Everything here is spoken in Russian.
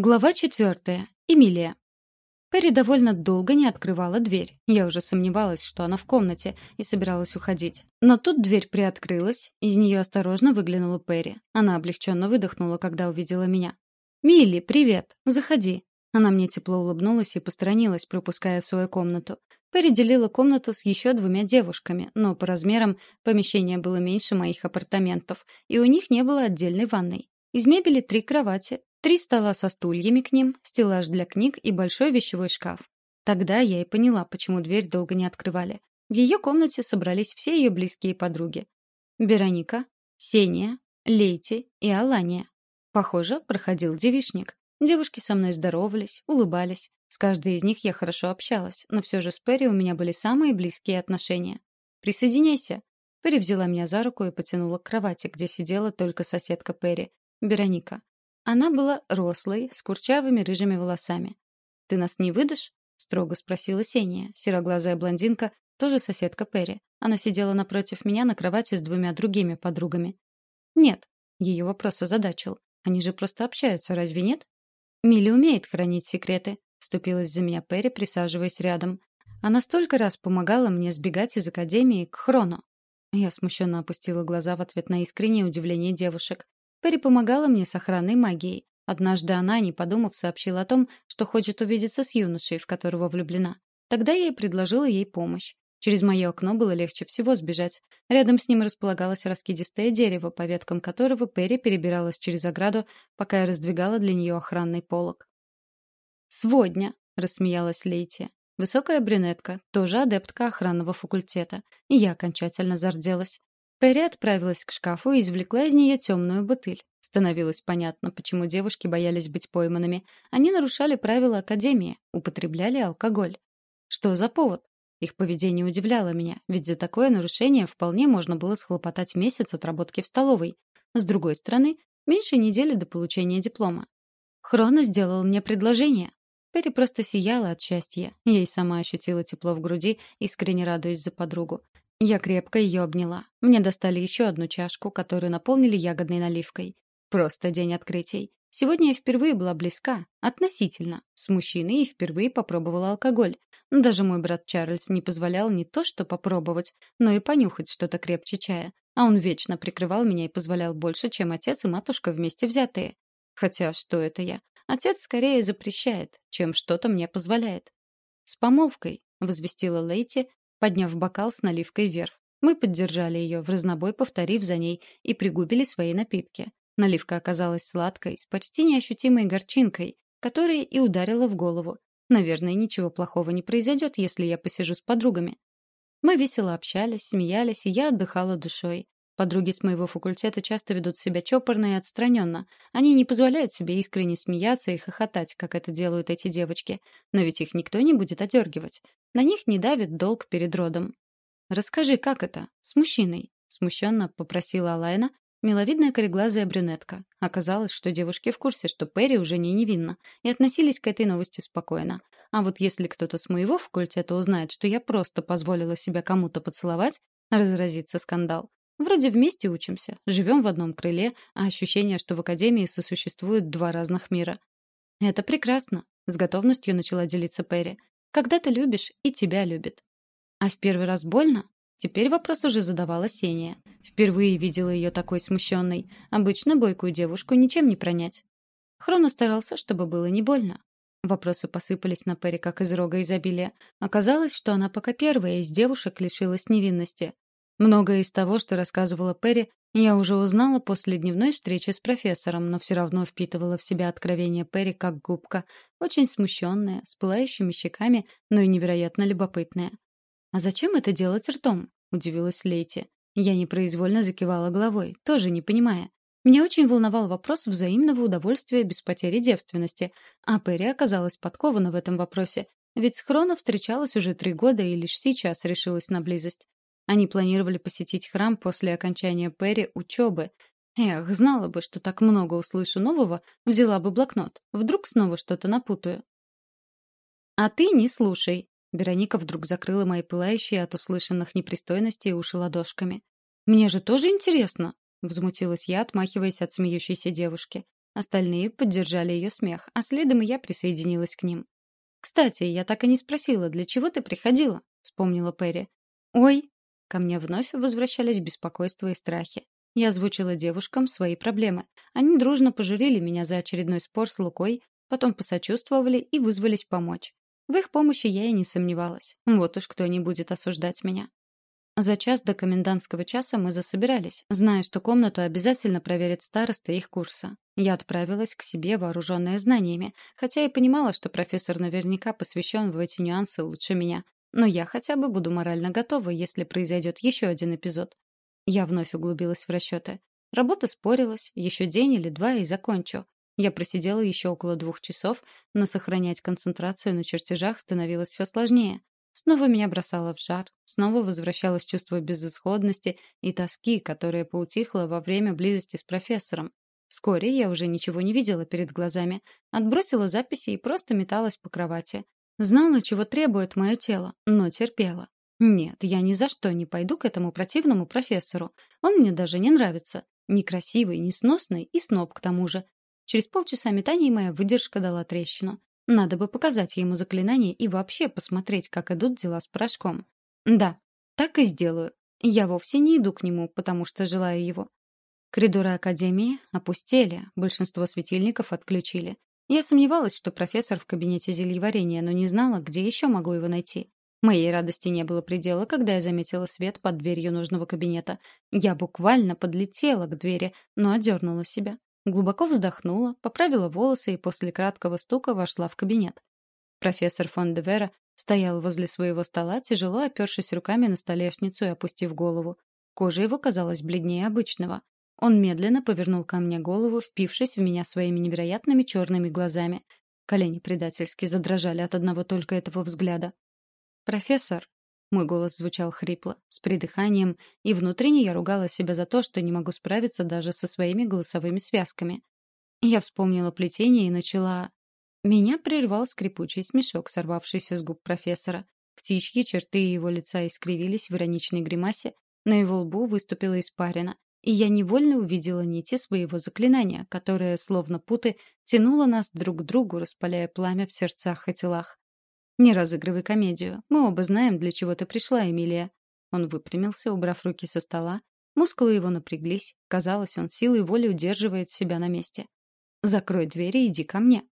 Глава четвертая. Эмилия. Перри довольно долго не открывала дверь. Я уже сомневалась, что она в комнате, и собиралась уходить. Но тут дверь приоткрылась, из нее осторожно выглянула Перри. Она облегченно выдохнула, когда увидела меня. «Милли, привет! Заходи!» Она мне тепло улыбнулась и посторонилась, пропуская в свою комнату. Перри делила комнату с еще двумя девушками, но по размерам помещение было меньше моих апартаментов, и у них не было отдельной ванной. Из мебели три кровати, Три стола со стульями к ним, стеллаж для книг и большой вещевой шкаф. Тогда я и поняла, почему дверь долго не открывали. В ее комнате собрались все ее близкие подруги. Вероника, Сения, Лейти и Алания. Похоже, проходил девишник. Девушки со мной здоровались, улыбались. С каждой из них я хорошо общалась, но все же с Перри у меня были самые близкие отношения. «Присоединяйся». Перри взяла меня за руку и потянула к кровати, где сидела только соседка Перри, Вероника. Она была рослой, с курчавыми рыжими волосами. «Ты нас не выдашь?» — строго спросила Сения, сероглазая блондинка, тоже соседка Перри. Она сидела напротив меня на кровати с двумя другими подругами. «Нет», — ее вопрос озадачил. «Они же просто общаются, разве нет?» «Милли умеет хранить секреты», — вступилась за меня Перри, присаживаясь рядом. Она столько раз помогала мне сбегать из академии к Хрону. Я смущенно опустила глаза в ответ на искреннее удивление девушек. Перри помогала мне с охранной магией. Однажды она, не подумав, сообщила о том, что хочет увидеться с юношей, в которого влюблена. Тогда я и предложила ей помощь. Через мое окно было легче всего сбежать. Рядом с ним располагалось раскидистое дерево, по веткам которого Перри перебиралась через ограду, пока я раздвигала для нее охранный полог. «Сводня», — рассмеялась Лейти. Высокая брюнетка, тоже адептка охранного факультета. И я окончательно зарделась. Перри отправилась к шкафу и извлекла из нее темную бутыль. Становилось понятно, почему девушки боялись быть пойманными. Они нарушали правила Академии, употребляли алкоголь. Что за повод? Их поведение удивляло меня, ведь за такое нарушение вполне можно было схлопотать месяц отработки в столовой. С другой стороны, меньше недели до получения диплома. Хрона сделал мне предложение. Перри просто сияла от счастья. И сама ощутила тепло в груди, искренне радуясь за подругу. Я крепко ее обняла. Мне достали еще одну чашку, которую наполнили ягодной наливкой. Просто день открытий. Сегодня я впервые была близка, относительно, с мужчиной и впервые попробовала алкоголь. Даже мой брат Чарльз не позволял не то что попробовать, но и понюхать что-то крепче чая. А он вечно прикрывал меня и позволял больше, чем отец и матушка вместе взятые. Хотя что это я? Отец скорее запрещает, чем что-то мне позволяет. «С помолвкой», — возвестила Лейти, подняв бокал с наливкой вверх. Мы поддержали ее, в разнобой повторив за ней, и пригубили свои напитки. Наливка оказалась сладкой, с почти неощутимой горчинкой, которая и ударила в голову. Наверное, ничего плохого не произойдет, если я посижу с подругами. Мы весело общались, смеялись, и я отдыхала душой. Подруги с моего факультета часто ведут себя чопорно и отстраненно. Они не позволяют себе искренне смеяться и хохотать, как это делают эти девочки. Но ведь их никто не будет одергивать. На них не давит долг перед родом. «Расскажи, как это? С мужчиной?» — смущенно попросила Алайна, миловидная кореглазая брюнетка. Оказалось, что девушки в курсе, что Перри уже не невинна, и относились к этой новости спокойно. А вот если кто-то с моего факультета узнает, что я просто позволила себя кому-то поцеловать, разразится скандал. Вроде вместе учимся, живем в одном крыле, а ощущение, что в академии сосуществуют два разных мира. Это прекрасно, с готовностью начала делиться Перри. Когда ты любишь, и тебя любят. А в первый раз больно? Теперь вопрос уже задавала Сения. Впервые видела ее такой смущенной. Обычно бойкую девушку ничем не пронять. Хрона старался, чтобы было не больно. Вопросы посыпались на Перри как из рога изобилия. Оказалось, что она пока первая из девушек лишилась невинности. Многое из того, что рассказывала Перри, я уже узнала после дневной встречи с профессором, но все равно впитывала в себя откровение Перри как губка, очень смущенная, с пылающими щеками, но и невероятно любопытная. «А зачем это делать ртом?» — удивилась Лейти. Я непроизвольно закивала головой, тоже не понимая. Меня очень волновал вопрос взаимного удовольствия без потери девственности, а Перри оказалась подкована в этом вопросе, ведь с Хрона встречалась уже три года и лишь сейчас решилась на близость. Они планировали посетить храм после окончания Перри учебы. Эх, знала бы, что так много услышу нового, взяла бы блокнот. Вдруг снова что-то напутаю. «А ты не слушай», Вероника вдруг закрыла мои пылающие от услышанных непристойностей уши ладошками. «Мне же тоже интересно», — взмутилась я, отмахиваясь от смеющейся девушки. Остальные поддержали ее смех, а следом и я присоединилась к ним. «Кстати, я так и не спросила, для чего ты приходила?» — вспомнила Перри. «Ой!» — ко мне вновь возвращались беспокойство и страхи. Я озвучила девушкам свои проблемы. Они дружно пожурили меня за очередной спор с Лукой, потом посочувствовали и вызвались помочь. В их помощи я и не сомневалась. Вот уж кто не будет осуждать меня. За час до комендантского часа мы засобирались, зная, что комнату обязательно проверит староста их курса. Я отправилась к себе, вооруженная знаниями, хотя и понимала, что профессор наверняка посвящен в эти нюансы лучше меня. Но я хотя бы буду морально готова, если произойдет еще один эпизод. Я вновь углубилась в расчеты. Работа спорилась, еще день или два и закончу. Я просидела еще около двух часов, но сохранять концентрацию на чертежах становилось все сложнее. Снова меня бросало в жар, снова возвращалось чувство безысходности и тоски, которое поутихло во время близости с профессором. Вскоре я уже ничего не видела перед глазами, отбросила записи и просто металась по кровати. Знала, чего требует мое тело, но терпела. Нет, я ни за что не пойду к этому противному профессору. Он мне даже не нравится. Некрасивый, несносный и сноб к тому же. Через полчаса метаний моя выдержка дала трещину. Надо бы показать ему заклинание и вообще посмотреть, как идут дела с порошком. Да, так и сделаю. Я вовсе не иду к нему, потому что желаю его. Коридоры Академии опустели, большинство светильников отключили. Я сомневалась, что профессор в кабинете зельеварения, но не знала, где еще могу его найти. Моей радости не было предела, когда я заметила свет под дверью нужного кабинета. Я буквально подлетела к двери, но одернула себя. Глубоко вздохнула, поправила волосы и после краткого стука вошла в кабинет. Профессор фон де Вера стоял возле своего стола, тяжело опершись руками на столешницу и опустив голову. Кожа его казалась бледнее обычного. Он медленно повернул ко мне голову, впившись в меня своими невероятными черными глазами. Колени предательски задрожали от одного только этого взгляда. «Профессор», мой голос звучал хрипло, с придыханием, и внутренне я ругала себя за то, что не могу справиться даже со своими голосовыми связками. Я вспомнила плетение и начала... Меня прервал скрипучий смешок, сорвавшийся с губ профессора. Птичьи черты его лица искривились в ироничной гримасе, на его лбу выступила испарина, и я невольно увидела нити своего заклинания, которое, словно путы, тянуло нас друг к другу, распаляя пламя в сердцах и телах. «Не разыгрывай комедию. Мы оба знаем, для чего ты пришла, Эмилия». Он выпрямился, убрав руки со стола. Мускулы его напряглись. Казалось, он силой воли удерживает себя на месте. «Закрой дверь и иди ко мне»,